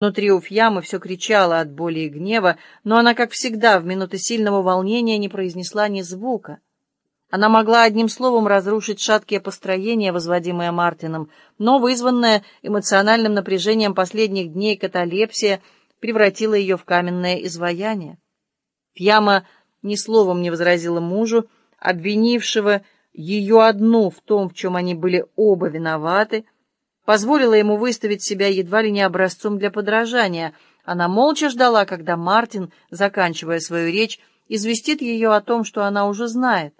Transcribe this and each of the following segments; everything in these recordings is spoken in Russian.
Внутри у Фьямы все кричало от боли и гнева, но она, как всегда, в минуты сильного волнения не произнесла ни звука. Она могла одним словом разрушить шаткие построения, возводимые Мартином, но вызванная эмоциональным напряжением последних дней каталепсия превратила ее в каменное изваяние. Фьяма ни словом не возразила мужу, обвинившего ее одну в том, в чем они были оба виноваты, позволила ему выставить себя едва ли не образцом для подражания. Она молча ждала, когда Мартин, заканчивая свою речь, известит ее о том, что она уже знает.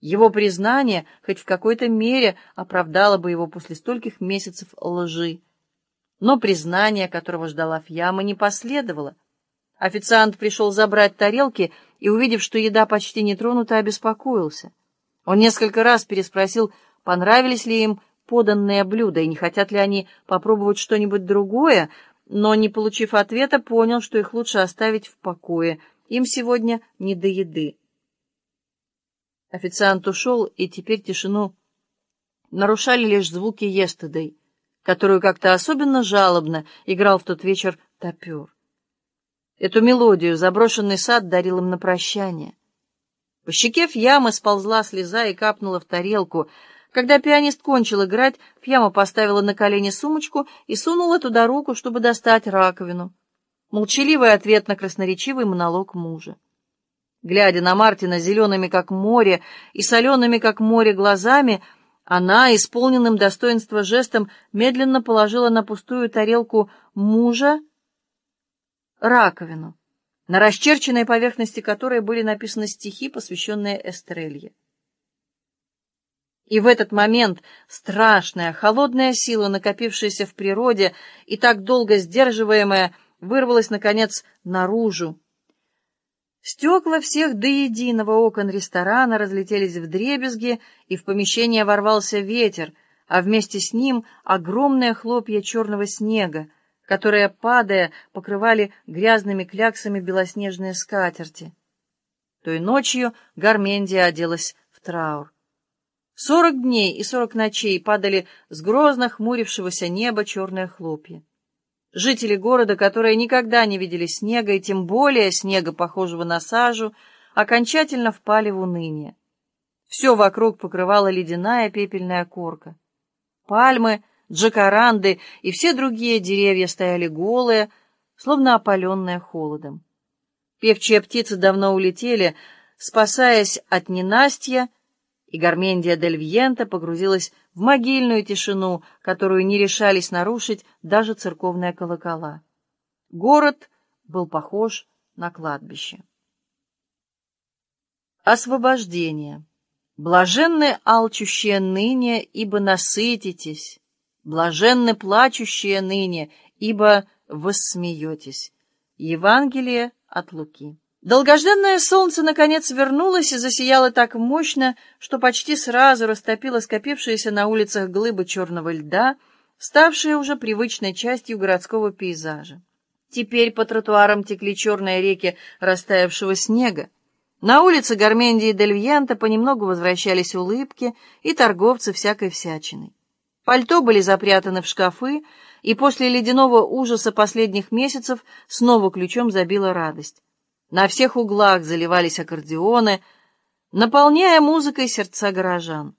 Его признание хоть в какой-то мере оправдало бы его после стольких месяцев лжи. Но признание, которого ждала Фьяма, не последовало. Официант пришел забрать тарелки и, увидев, что еда почти не тронута, обеспокоился. Он несколько раз переспросил, понравились ли им поданные блюда и не хотят ли они попробовать что-нибудь другое, но, не получив ответа, понял, что их лучше оставить в покое. Им сегодня не до еды. Официант ушел, и теперь тишину нарушали лишь звуки естедой, которую как-то особенно жалобно играл в тот вечер топер. Эту мелодию заброшенный сад дарил им на прощание. По щеке Фьямы сползла слеза и капнула в тарелку. Когда пианист кончил играть, Фьяма поставила на колени сумочку и сунула туда руку, чтобы достать раковину. Молчаливый ответ на красноречивый монолог мужа. Глядя на Мартина зелеными, как море, и солеными, как море, глазами, она, исполненным достоинства жестом, медленно положила на пустую тарелку мужа раковину, на расчерченной поверхности которой были написаны стихи, посвященные Эстрелье. И в этот момент страшная, холодная сила, накопившаяся в природе и так долго сдерживаемая, вырвалась, наконец, наружу, Стекла всех до единого окон ресторана разлетелись в дребезги, и в помещение ворвался ветер, а вместе с ним огромные хлопья черного снега, которые, падая, покрывали грязными кляксами белоснежные скатерти. Той ночью Гармендия оделась в траур. Сорок дней и сорок ночей падали с грозно хмурившегося неба черные хлопья. Жители города, которые никогда не видели снега, и тем более снега, похожего на сажу, окончательно впали в уныние. Все вокруг покрывала ледяная пепельная корка. Пальмы, джакаранды и все другие деревья стояли голые, словно опаленные холодом. Певчие птицы давно улетели, спасаясь от ненастья, и Гармендия дель Вьента погрузилась в могильную тишину, которую не решались нарушить даже церковные колокола. Город был похож на кладбище. Освобождение. Блаженны алчущие ныне, ибо насытитесь. Блаженны плачущие ныне, ибо воссмеетесь. Евангелие от Луки. Долгожданное солнце наконец вернулось и засияло так мощно, что почти сразу растопило скопившиеся на улицах глыбы черного льда, ставшие уже привычной частью городского пейзажа. Теперь по тротуарам текли черные реки растаявшего снега. На улице Гармендии и Дельвьянта понемногу возвращались улыбки и торговцы всякой всячиной. Пальто были запрятаны в шкафы, и после ледяного ужаса последних месяцев снова ключом забила радость. На всех углах заливались аккордеоны, наполняя музыкой сердца горожан.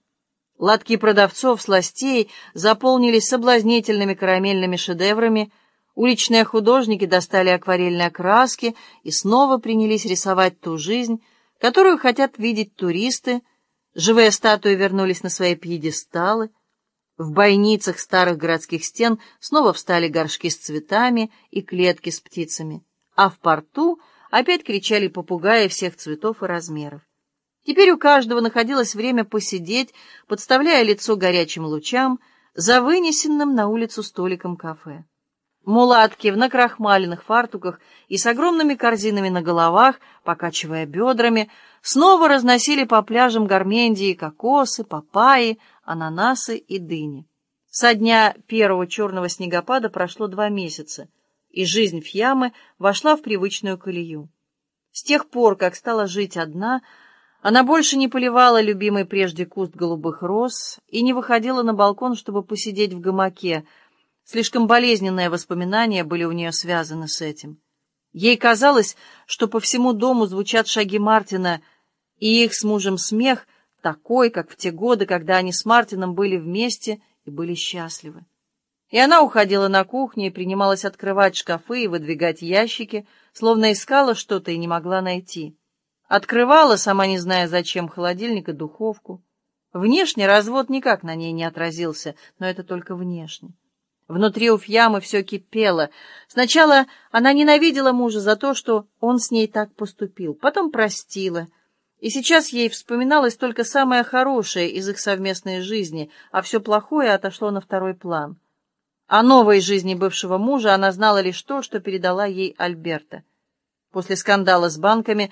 Лотки продавцов сластей заполнились соблазнительными карамельными шедеврами, уличные художники достали акварельные краски и снова принялись рисовать ту жизнь, которую хотят видеть туристы, живые статуи вернулись на свои пьедесталы, в бойницах старых городских стен снова встали горшки с цветами и клетки с птицами, а в порту — Опять кричали попугаи всех цветов и размеров. Теперь у каждого находилось время посидеть, подставляя лицо горячим лучам, за вынесенным на улицу столиком кафе. Мулатки в накрахмаленных фартуках и с огромными корзинами на головах, покачивая бедрами, снова разносили по пляжам Гармендии кокосы, папайи, ананасы и дыни. Со дня первого черного снегопада прошло два месяца — и жизнь Фьямы вошла в привычную колею. С тех пор, как стала жить одна, она больше не поливала любимый прежде куст голубых роз и не выходила на балкон, чтобы посидеть в гамаке, Слишком болезненные воспоминания были у нее связаны с этим. Ей казалось, что по всему дому звучат шаги Мартина, и их с мужем смех такой, как в те годы, когда они с Мартином были вместе и были счастливы. И она уходила на кухню и принималась открывать шкафы и выдвигать ящики, словно искала что-то и не могла найти. Открывала, сама не зная зачем, холодильник и духовку. Внешне развод никак на ней не отразился, но это только внешне. Внутри у Фьямы все кипело. Сначала она ненавидела мужа за то, что он с ней так поступил, потом простила. И сейчас ей вспоминалось только самое хорошее из их совместной жизни, а все плохое отошло на второй план. О новой жизни бывшего мужа она знала лишь то, что передала ей Альберта. После скандала с банками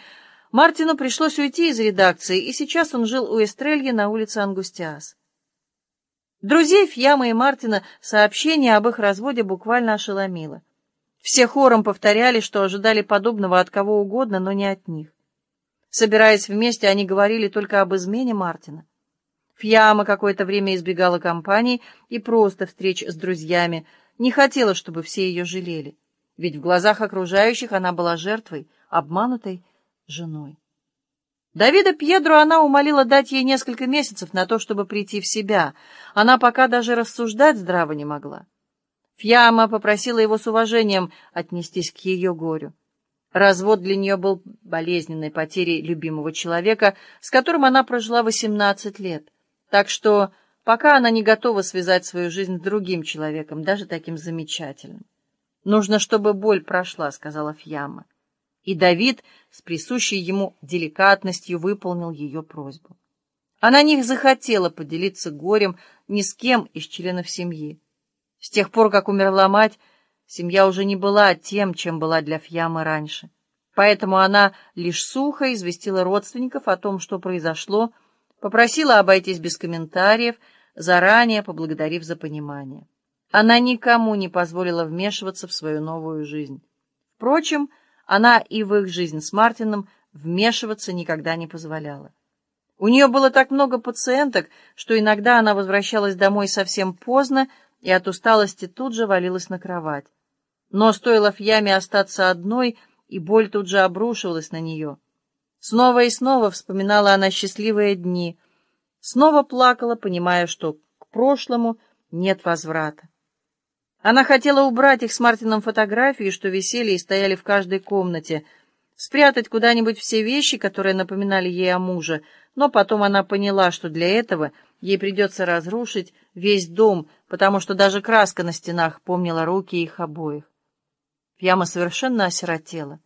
Мартину пришлось уйти из редакции, и сейчас он жил у Эстрельи на улице Ангустиас. Друзей Фьяма и Мартина сообщение об их разводе буквально ошеломило. Все хором повторяли, что ожидали подобного от кого угодно, но не от них. Собираясь вместе, они говорили только об измене Мартина. Фьяма какое-то время избегала компаний и просто встреч с друзьями, не хотела, чтобы все ее жалели, ведь в глазах окружающих она была жертвой, обманутой женой. Давида Пьедро она умолила дать ей несколько месяцев на то, чтобы прийти в себя. Она пока даже рассуждать здраво не могла. Фьяма попросила его с уважением отнестись к ее горю. Развод для нее был болезненной потерей любимого человека, с которым она прожила 18 лет. Так что пока она не готова связать свою жизнь с другим человеком, даже таким замечательным. «Нужно, чтобы боль прошла», — сказала Фьяма. И Давид с присущей ему деликатностью выполнил ее просьбу. Она не захотела поделиться горем ни с кем из членов семьи. С тех пор, как умерла мать, семья уже не была тем, чем была для Фьямы раньше. Поэтому она лишь сухо известила родственников о том, что произошло, попросила обойтись без комментариев, заранее поблагодарив за понимание. Она никому не позволила вмешиваться в свою новую жизнь. Впрочем, она и в их жизнь с Мартином вмешиваться никогда не позволяла. У нее было так много пациенток, что иногда она возвращалась домой совсем поздно и от усталости тут же валилась на кровать. Но стоило Фьяме остаться одной, и боль тут же обрушивалась на нее. Снова и снова вспоминала она счастливые дни, снова плакала, понимая, что к прошлому нет возврата. Она хотела убрать их с Мартином фотографии, что висели и стояли в каждой комнате, спрятать куда-нибудь все вещи, которые напоминали ей о муже, но потом она поняла, что для этого ей придется разрушить весь дом, потому что даже краска на стенах помнила руки их обоих. Яма совершенно осиротела.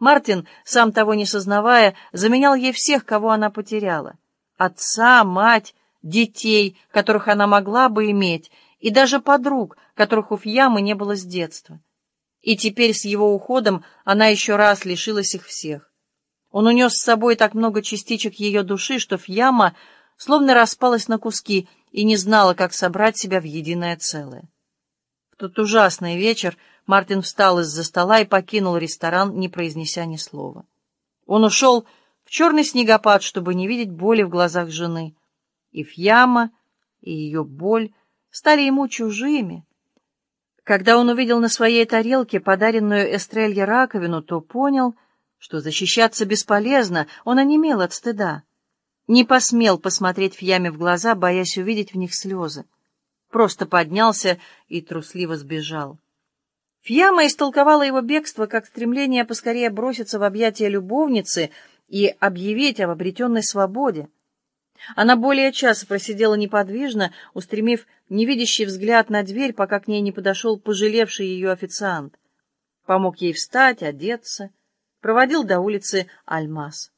Мартин, сам того не сознавая, заменял ей всех, кого она потеряла. Отца, мать, детей, которых она могла бы иметь, и даже подруг, которых у Фьямы не было с детства. И теперь с его уходом она еще раз лишилась их всех. Он унес с собой так много частичек ее души, что Фьяма словно распалась на куски и не знала, как собрать себя в единое целое. Тот ужасный вечер Мартин встал из-за стола и покинул ресторан, не произнеся ни слова. Он ушел в черный снегопад, чтобы не видеть боли в глазах жены. И Фьяма, и ее боль стали ему чужими. Когда он увидел на своей тарелке подаренную Эстрелье раковину, то понял, что защищаться бесполезно, он онемел от стыда. Не посмел посмотреть в яме в глаза, боясь увидеть в них слезы. Просто поднялся и трусливо сбежал. Фьяма истолковала его бегство как стремление поскорее броситься в объятия любовницы и объявить об обретенной свободе. Она более часа просидела неподвижно, устремив невидящий взгляд на дверь, пока к ней не подошел пожалевший ее официант. Помог ей встать, одеться, проводил до улицы Альмас.